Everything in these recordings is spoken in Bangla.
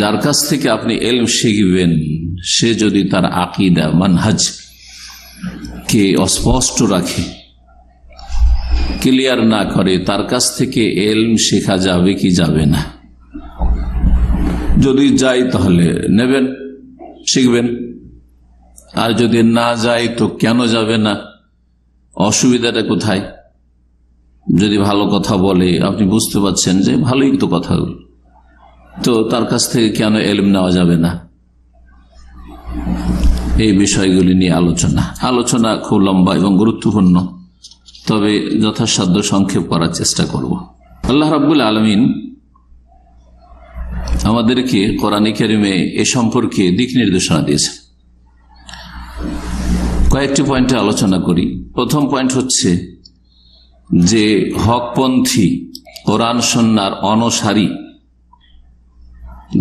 যার কাছ থেকে আপনি এলম শিখবেন, সে যদি তার আকিদা, মানহাজ কে অস্পষ্ট রাখে, ক্লিয়ার না করে, তার কাছ থেকে এলম শেখা যাবে কি যাবে না? যদি যাই তাহলে নেবেন, শিখবেন। আর যদি না যায় তো কেন যাবে না? অসুবিধাটা কোথায়? যদি ভালো কথা বলে, আপনি বুঝতে পারছেন যে ভালোই তো কথা তো তার কাছ থেকে কেন এলম নেওয়া যাবে না? এই বিষয়গুলি নিয়ে আলোচনা। আলোচনা খুব লম্বা এবং গুরুত্বপূর্ণ। তবে যথাসাধ্য সংক্ষেপ করার চেষ্টা করব। আল্লাহ রাবুল আলমিন আমাদেরকে কোরআন কেরিমে এ সম্পর্কে দিক নির্দেশনা দিয়েছে কয়েকটি পয়েন্টে আলোচনা করি। প্রথম পয়েন্ট হচ্ছে যে হকপন্থী কোরআন সন্ন্যার অনসারী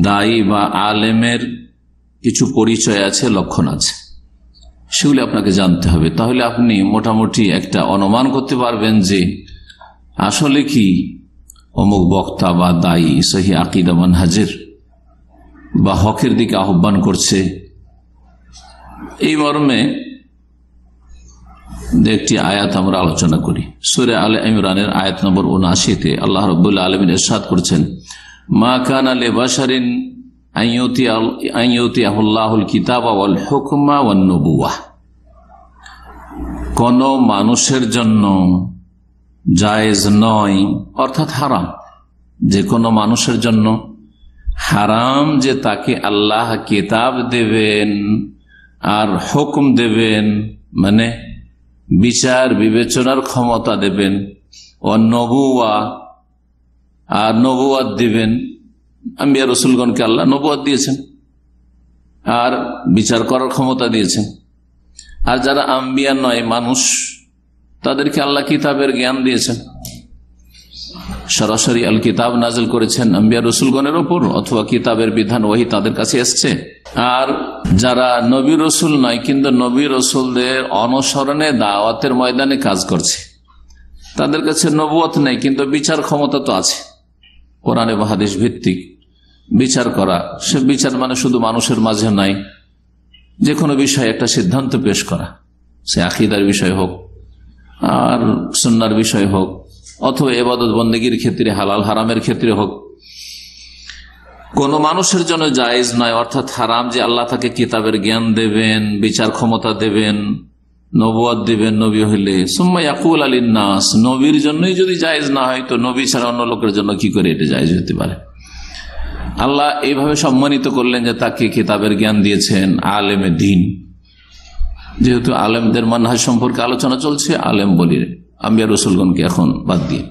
দায়ী বা আলেমের কিছু পরিচয় আছে, লক্ষণ আছে। সেগুলি আপনাকে জানতে হবে। তাহলে আপনি মোটামুটি একটা অনুমান করতে পারবেন যে আসলে কি অমুক বক্তা বা দায়ী সহি আকিদা হাজির বা হকের দিকে আহ্বান করছে। এই মর্মে একটি আয়াত আমরা আলোচনা করি। সুরে আল ইমরানের আয়াত নম্বর উনআশিতে আল্লাহ রবুল্লা আলমিন এরশাদ করছেন মা কান আলে বাসারিন কোন মানুষের জন্য জায়েজ নয়, অর্থাৎ হারাম। যে কোনো মানুষের জন্য হারাম যে তাকে আল্লাহ কিতাব দেবেন আর হুকুম দেবেন মানে বিচার বিবেচনার ক্ষমতা দেবেন। ও নবুয়া আর নবুয়াদ দিবেন। আম্বিয়া রসুলগণকে আল্লাহ নবুয়াদ দিয়েছেন। আর বিচার করার ক্ষমতা দিয়েছেন। আর যারা আম্বিয়া নয়, মানুষ, তাদেরকে আল্লাহ কিতাবের জ্ঞান দিয়েছেন। সরাসরি আল কিতাব নাজল করেছেন আম্বিয়া রসুলগণের ওপর, অথবা কিতাবের বিধান ওহি তাদের কাছে এসছে। আর যারা নবী রসুল নয়, কিন্তু নবী রসুলদের অনুসরণে দাওয়াতের ময়দানে কাজ করছে। তাদের কাছে নবুয়ত নেই, কিন্তু বিচার ক্ষমতা তো আছে। কোরআনে বাহাদিস ভিত্তিক বিচার করা। সে বিচার মানে শুধু মানুষের মাঝে নাই যে কোনো বিষয়ে একটা সিদ্ধান্ত পেশ করা। সে আকিদার বিষয় হোক, আর সন্ন্যার বিষয় হোক, অথবা এবাদত বন্দীগীর ক্ষেত্রে, হালাল হারামের ক্ষেত্রে হোক, কোন মানুষের জন্য জায়েজ নয়। অর্থাৎ হারাম যে আল্লাহ তাকে কিতাবের জ্ঞান দেবেন, বিচার ক্ষমতা দেবেন নবুয়াদ দেবেন নবী হইলে। সুম্মা ইয়াকুল নাস, নবীর জন্যই যদি জায়েজ না হয় তো নবী ছাড়া অন্য লোকের জন্য কি করে এটা জায়েজ হতে পারে? আল্লাহ এইভাবে সম্মানিত করলেন যে তাকে কিতাবের জ্ঞান দিয়েছেন আলেমে দিন। যেহেতু আলেমদের মানহাজ সম্পর্কে আলোচনা চলছে, আলেম বলি আম্বিয়া রসুলগণকে এখন বাদ দিয়ে।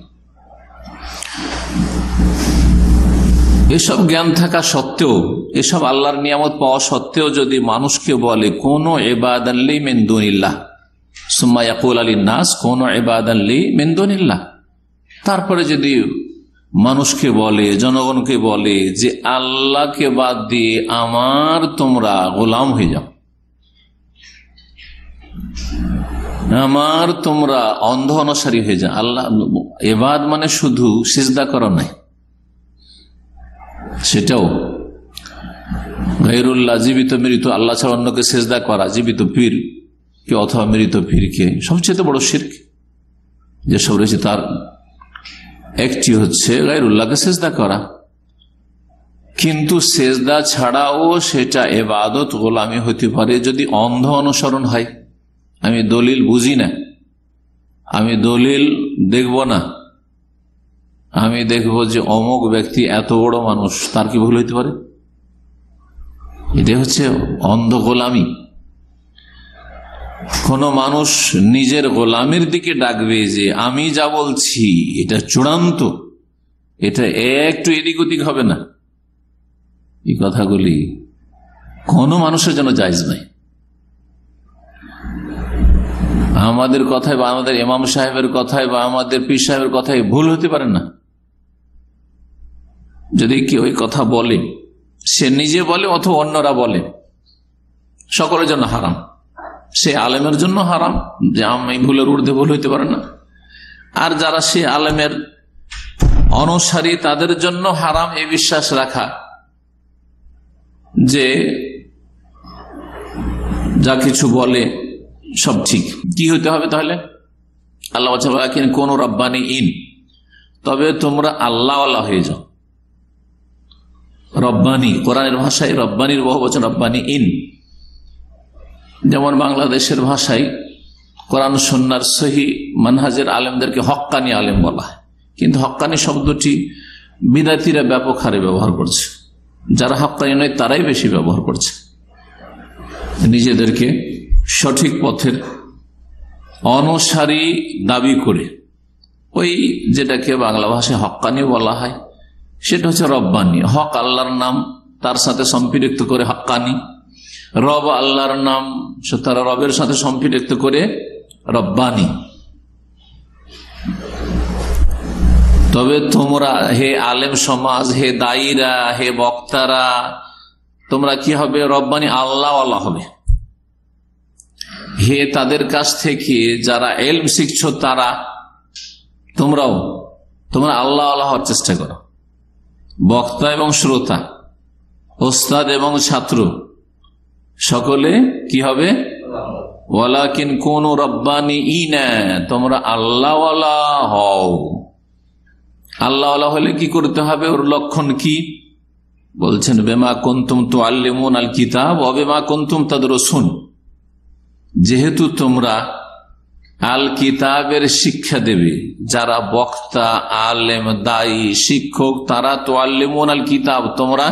এসব জ্ঞান থাকা সত্ত্বেও, এসব আল্লাহর নিয়ামত পাওয়া সত্ত্বেও যদি মানুষকে বলে, কোন এবাদ আল্লি আলী এবাদ তারপরে যদি মানুষকে বলে, জনগণকে বলে যে, আল্লাহকে বাদ দিয়ে আমার তোমরা গোলাম হয়ে যাও। আমার তোমরা অন্ধ অনুসারী হয়ে যাও। আল্লাহ এবাদ মানে শুধু সিজদা করো নাই সেটাও গাইরুল্লাহ জীবিত মৃত, আল্লাহ ছাড়া অন্যকে সেজদা করা, জীবিত পীর। কে অথবা মৃত পীরকে সবচেয়ে বড় শির্ক। যেসব রয়েছে তার। একটি হচ্ছে গাইরুল্লাহকে সেজদা করা। কিন্তু সেজদা ছাড়াও সেটা এবাদত গোলামি হতে পারে যদি অন্ধ অনুসরণ হয়। আমি দলিল বুঝি না। আমি দলিল দেখব না। আমি দেখব যে অমুক ব্যক্তি এত বড় মানুষ, তার কি ভুল হইতে পারে? এটা হচ্ছে অন্ধ গোলামি। কোন মানুষ নিজের গোলামের দিকে ডাকবে যে, আমি যা বলছি, এটা চূড়ান্ত। এটা একটু এদিক ওদিক হবে না। এই কথাগুলি কোনো মানুষের জন্য জায়জ নাই আমাদের কথায় বা আমাদের ইমাম সাহেবের কথায় বা আমাদের পীর সাহেবের কথায় ভুল হতে পারে না। যদি কেউ ওই কথা বলে, সে নিজে বলে অথবা অন্যরা বলে, সকলের জন্য হারাম। সে আলেমের জন্য হারাম, যে আমি ভুলের ঊর্ধ্বে ভুল হইতে পারে না। আর যারা সে আলেমের অনুসারী, তাদের জন্য হারাম এ বিশ্বাস রাখা যে যা কিছু বলে সব ঠিক। কি হইতে হবে তাহলে? আল্লাহ কোন রব্বানি ইন। তবে তোমরা আল্লাহ আল্লাহ হয়ে যাও। রব্বানি, কোরআনের ভাষায় রব্বানির বহু বচন রব্বানি ইন। যেমন বাংলাদেশের ভাষায় কোরআন সন্ন্যার সহি মানহাজের আলেমদেরকে হক্কানি আলেম বলা হয়। কিন্তু হক্কানি শব্দটি বিদাতিরা ব্যাপক হারে ব্যবহার করছে। যারা হক্কানি নয়, তারাই বেশি ব্যবহার করছে। নিজেদেরকে সঠিক পথের অনুসারী দাবি করে ওই যেটাকে বাংলা ভাষায় হক্কানি বলা হয়, সেটা হচ্ছে রব্বানি। হক আল্লাহর নাম, তার সাথে সম্পৃক্ত করে হক্কানি। রব আল্লাহর নাম তারা রবের সাথে সম্পৃক্ত করে রব্বানি। তবে তোমরা হে আলেম সমাজ, হে দায়ীরা, হে বক্তারা, তোমরা কি হবে? রব্বানি আল্লাহ আল্লাহ হবে। হে তাদের কাছ থেকে যারা এলম শিখছ তারা, তোমরাও, তোমরা আল্লাহ আল্লাহ হওয়ার চেষ্টা করো। বক্তা এবং শ্রোতা, ওস্তাদ এবং ছাত্র সকলে কি হবে? ওয়ালাকিন কোন রব্বানি ই তোমরা আল্লাহ হও। আল্লাহ হলে কি করতে হবে? ওর লক্ষণ কি? বলছেন, বেমা কন্তুম তো আল্লিমুন আল কিতাব অবেমা কন্তুম তাদের শুন যেহেতু তোমরা আল কিতাবের শিক্ষা দেবে, যারা বক্তা, আলেম, দায়ী, শিক্ষক, তারা তো আল্লিমুন আল কিতাব তোমরা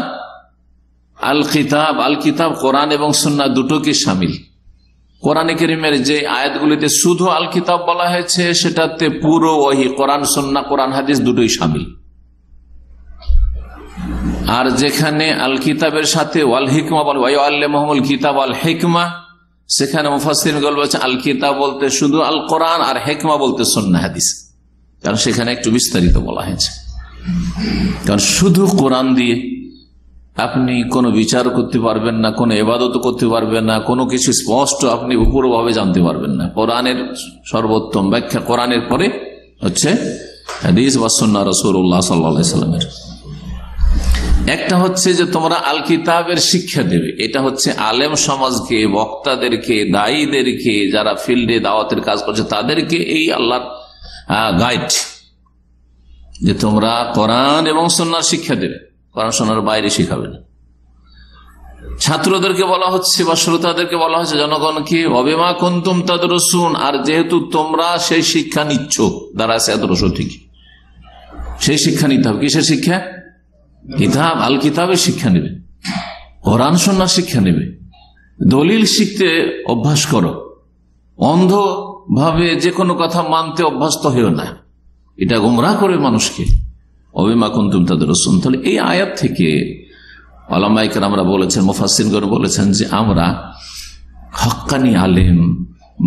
আল কিতাব আল কিতাব কোরআন এবং সন্না দুটোকে সামিল। কোরআনে করিমের যে আয়াতগুলিতে শুধু আল কিতাব বলা হয়েছে, সেটাতে পুরো ওহি কোরআন সন্না কোরআন, হাদিস দুটোই সামিল। আর যেখানে আল কিতাবের সাথে ওয়াল হিকমা বল মোহাম্মদ কিতাব আল হেকমা সেখানে মুফাসিন বলছে আল কিতাব বলতে শুধু আল কোরআন আর হেকমা বলতে সন্না হাদিস। কারণ সেখানে একটু বিস্তারিত বলা হয়েছে। কারণ শুধু কোরআন দিয়ে আপনি কোনো বিচার করতে পারবেন না, কোনো এবাদত করতে পারবেন না, কোনো কিছু স্পষ্ট আপনি উপরভাবে জানতে পারবেন না। কোরআনের সর্বোত্তম ব্যাখ্যা কোরআনের পরে হচ্ছে একটা হচ্ছে যে তোমরা আল কিতাবের শিক্ষা দেবে। এটা হচ্ছে আলেম সমাজকে, বক্তাদেরকে, দায়ীদেরকে, যারা ফিল্ডে দাওয়াতের কাজ করছে, তাদেরকে এই আল্লাহর গাইড যে তোমরা কোরআন এবং সন্ন্যার শিক্ষা দেবে। পড়াশোনার বাইরে শিখাবে না ছাত্রদেরকে বলা হচ্ছে বা শ্রোতাদেরকে বলা হচ্ছে জনগণকে অবেমা কন্তুম তাদের শুন আর যেহেতু তোমরা সেই শিক্ষা নিচ্ছ দ্বারা এত রসুন সেই শিক্ষা নিতে হবে। কিসের শিক্ষা? কিতাব, আল কিতাবের শিক্ষা নেবে। কোরআন সন্ন্যাস শিক্ষা নেবে। দলিল শিখতে অভ্যাস করো। অন্ধভাবে যে কোনো কথা মানতে অভ্যস্ত হয়েও না। এটা গুমরা করে মানুষকে। অবিমা কুন্তুম তাদের রসুন তাহলে এই আয়াত থেকে আলামাইকার আমরা বলেছেন মুফাসিনগর বলেছেন যে আমরা হক্কানি আলেম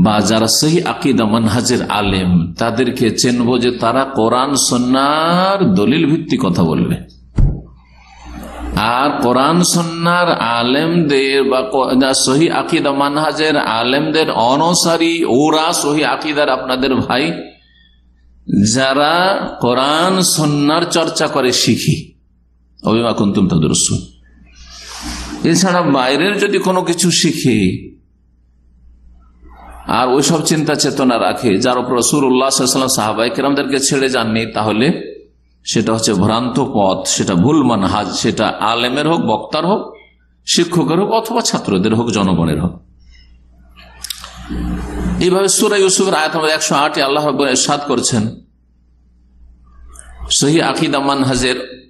বা যারা সেই আকিদা মানহাজের আলেম, তাদেরকে চেনব যে তারা কোরআন সন্ন্যার দলিল ভিত্তি কথা বলবে। আর কোরআন সন্ন্যার আলেমদের বা সহি আকিদা মানহাজের আলেমদের অনুসারী ওরা সহি আকিদার আপনাদের ভাই যারা কোরআন সন্ন্যার চর্চা করে শিখি। অভিমা কুন্তুম তাদের এছাড়া বাইরের যদি কোনো কিছু শিখে, আর ওইসব চিন্তা চেতনা রাখে, যার উপর রসুর উল্লাহাম সাহাবাই ছেড়ে যাননি, তাহলে সেটা হচ্ছে ভ্রান্ত পথ, সেটা ভুল মানহাজ, সেটা আলেমের হোক, বক্তার হোক, শিক্ষকের হোক, অথবা ছাত্রদের হোক, জনগণের হোক। এইভাবে সুরাই ইউসুফের আয়াত আমাদের একশো আটে আল্লাহ সাদ করছেন। সহি আকিদামান হাজের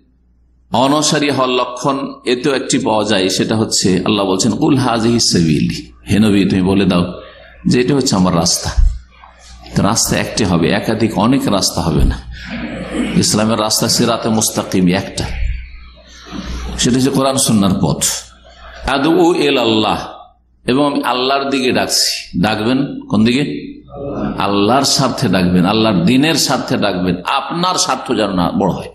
অনসারী হওয়ার লক্ষণ এতেও একটি পাওয়া যায়, সেটা হচ্ছে আল্লাহ বলছেন উল হাজহি সেবিলি। হেনবি তুমি বলে দাও যে এটা হচ্ছে আমার রাস্তা। রাস্তা একটি হবে, একাধিক অনেক রাস্তা হবে না। ইসলামের রাস্তা সিরাতে মুস্তাকিম একটা। সেটা হচ্ছে কোরআন সন্ন্যার পথ। আদু এল আল্লাহ এবং আমি আল্লাহর দিকে ডাকছি। ডাকবেন? কোন দিকে? আল্লাহর স্বার্থে ডাকবেন। আল্লাহর দিনের স্বার্থে ডাকবেন। আপনার স্বার্থ যেন না বড় হয়।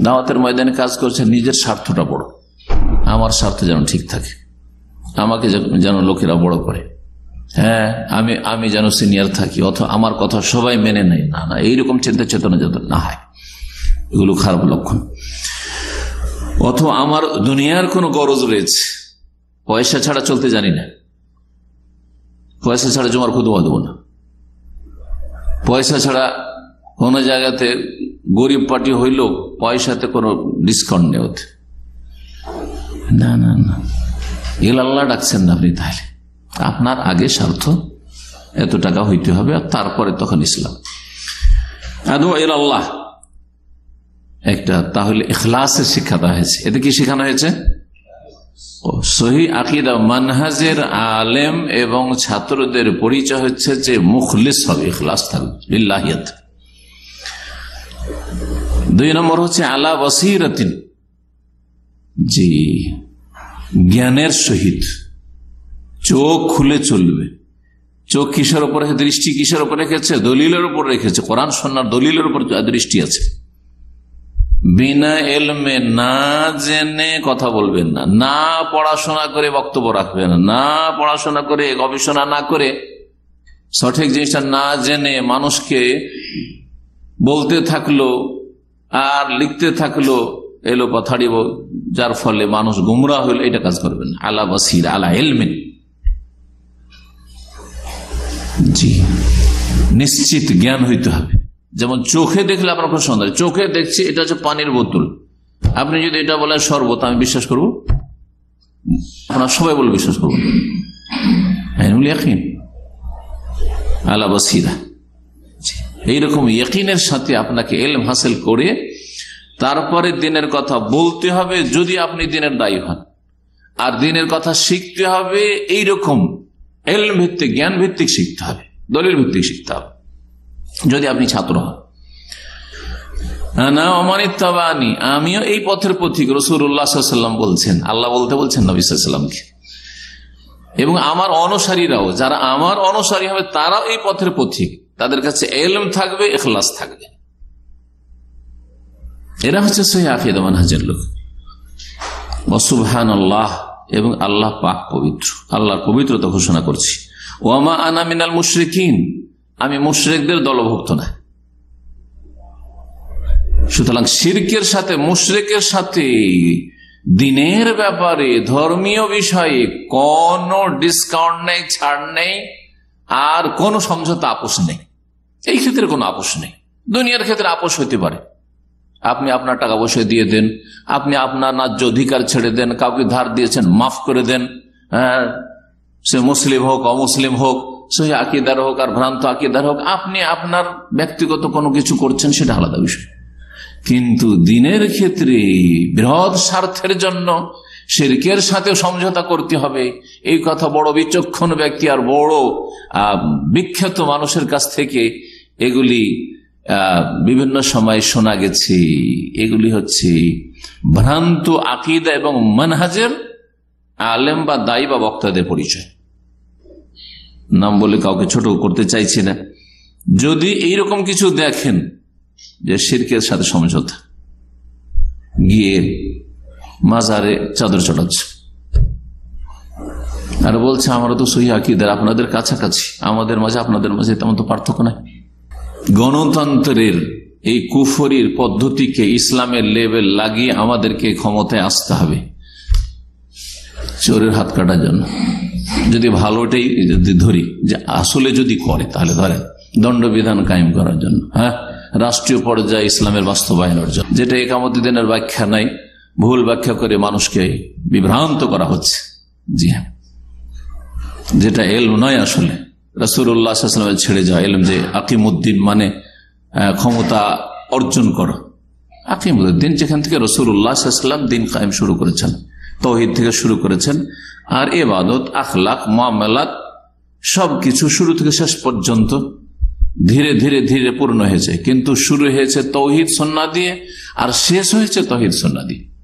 দাওয়াতের ময়দানে কাজ করছে, নিজের স্বার্থটা বড়। আমার স্বার্থ যেন ঠিক থাকে। আমাকে যেন লোকেরা বড় করে। হ্যাঁ আমি আমি যেন সিনিয়র থাকি অথবা আমার কথা সবাই মেনে নেয়। না না, এইরকম চিন্তা চেতনা যাতে না হয়। এগুলো খারাপ লক্ষণ। অথবা আমার দুনিয়ার কোনো গরজ রয়েছে। পয়সা ছাড়া চলতে জানি না। পয়সা ছাড়া জমার খুদবা দেবো না। পয়সা ছাড়া কোনো জায়গাতে গরিব পার্টি হইল পয়সাতে কোনো ডিসকাউন্ট নেই ওতে। না না না। এল আল্লাহ ডাকছেন না আপনি তাহলে। আপনার আগে স্বার্থ, এত টাকা হইতে হবে আর তারপরে তখন ইসলাম। আদু এল আল্লাহ একটা তাহলে এখলাসের শিক্ষা দেওয়া হয়েছে। এতে কি শেখানো হয়েছে? সহি আকিদা মানহাজের আলেম এবং ছাত্রদের পরিচয় হচ্ছে যে মুখলিস হবে, ইখলাস থাকবে দুই নম্বর হচ্ছে আলা বসিরাতিন, জি, জ্ঞানের সহিত। চোখ খুলে চলবে। চোখ কিসের উপর দৃষ্টি কিসের উপর রেখেছে? দলিলের উপর রেখেছে। কোরআন সন্ন্যার দলিলের উপর দৃষ্টি আছে। বিনা এলমে না জেনে কথা বলবেন না না পড়াশোনা করে বক্তব্য রাখবেন না পড়াশোনা করে গবেষণা না করে সঠিক জিনিসটা না জেনে মানুষকে বলতে থাকল আর লিখতে থাকল এলো কথাটি যার ফলে মানুষ গুমরা হইল এটা কাজ করবেন আলা বাসির, আলা এলমেন। জি। নিশ্চিত জ্ঞান হইতে হবে। যেমন চোখে দেখলে আপনার প্রশ্ন চোখে দেখছি, এটা হচ্ছে পানির বোতল। আপনি যদি এটা বলেন শরবত, আমি বিশ্বাস করব, আপনার সবাই বলে বিশ্বাস করব। আলা বাসিরা। এইরকম ইয়কিনের সাথে আপনাকে এলম হাসিল করে, তারপরে দিনের কথা বলতে হবে যদি আপনি দিনের দায়ী হন। আর দিনের কথা শিখতে হবে, এইরকম এলম ভিত্তিক, জ্ঞান ভিত্তিক শিখতে হবে, দলিল ভিত্তিক শিখতে হবে। যদি আপনি ছাত্র হন। না অমানিত্তাবানি আমিও এই পথের পথিক রসুল্লাহাম বলছেন। আল্লাহ বলতে বলছেন নবীলামকে এবং আমার অনুসারীরাও, যারা আমার অনুসারী হবে, তারাও এই পথের পথিক তাদের কাছে এলম থাকবে এখলাস থাকবে। এরা হচ্ছে সহি আকিদামান হাজার লোক। অসুবহান আল্লাহ এবং আল্লাহ পাক পবিত্র। আল্লাহর পবিত্রতা ঘোষণা করছি। ওয়ামা আনা মিনাল মুশরিকিন আমি মুশরেকদের দলভুক্ত না। সুতরাং শিরকের সাথে মুশরেকের সাথে দিনের ব্যাপারে ধর্মীয় বিষয়ে কোন ডিসকাউন্ট নেই, ছাড় নেই, আর কোন সমঝোতা আপোষ নেই। এই ক্ষেত্রে কোনো আপোষ নেই। দুনিয়ার ক্ষেত্রে আপোষ হইতে পারে। আপনি আপনার টাকা পয়সা দিয়ে দেন, আপনি আপনার ন্যায্য অধিকার ছেড়ে দেন, কাউকে ধার দিয়েছেন, মাফ করে দেন হ্যাঁ সে মুসলিম হোক, অমুসলিম হোক সে আকিদার হোক আর ভ্রান্ত আকিদার হোক, আপনি আপনার ব্যক্তিগত কোনো কিছু করছেন সেটা আলাদা বিষয়। কিন্তু দিনের ক্ষেত্রে বৃহৎ স্বার্থের জন্য শিরকের সাথে সমঝোতা করতে হবে। এই কথা বড় বিচক্ষণ ব্যক্তি আর বড় বিখ্যাত মানুষের কাছ থেকে এগুলি বিভিন্ন সময় শোনা গেছে। এগুলি হচ্ছে ভ্রান্ত আকিদা এবং মানহাজের আলেম বা দায়ী বা বক্তাদের পরিচয়। নাম বলে কাউকে ছোট করতে চাইছি না। যদি এইরকম কিছু দেখেন যে শিরকের সাথে সমঝোতা, গিয়ে মাজারে চাদর চড়াচ্ছে আর বলছে আমরা তো সহি আকিদার, আপনাদের কাছাকাছি, আমাদের মাঝে, আপনাদের মাঝে তেমন তো পার্থক্য নাই। গণতন্ত্রের এই কুফরির পদ্ধতিকে ইসলামের লেভেল লাগিয়ে আমাদেরকে ক্ষমতায় আসতে হবে। চোরের হাত কাটার জন্য। যদি ভালোটাই যদি ধরি, যে আসলে যদি করে, তাহলে ধরেন, দণ্ডবিধান কায়েম করার জন্য হ্যাঁ? রাষ্ট্রীয় পর্যায়ে ইসলামের বাস্তবায়নের জন্য। যেটা একামতিদিনের ব্যাখ্যা নাই, ভুল ব্যাখ্যা করে মানুষকে বিভ্রান্ত করা হচ্ছে। জি হ্যাঁ। যেটা এল নয় আসলে। রাসুল্লাহামের ছেড়ে যাওয়া এলম যে আকিমুদ্দিন মানে ক্ষমতা অর্জন করা। আকিমুদ্দিন যেখান থেকে রসুল্লাহাম দিন কায়েম শুরু করেছেন। তহিদ থেকে শুরু করেছেন। আর এবাদত, আখলাখ, মামলাত, সবকিছু শুরু থেকে শেষ পর্যন্ত ধীরে ধীরে ধীরে পূর্ণ হয়েছে। কিন্তু শুরু হয়েছে তৌহিদ সন্না দিয়ে, আর শেষ হয়েছে তহিদ সন্না দিয়ে।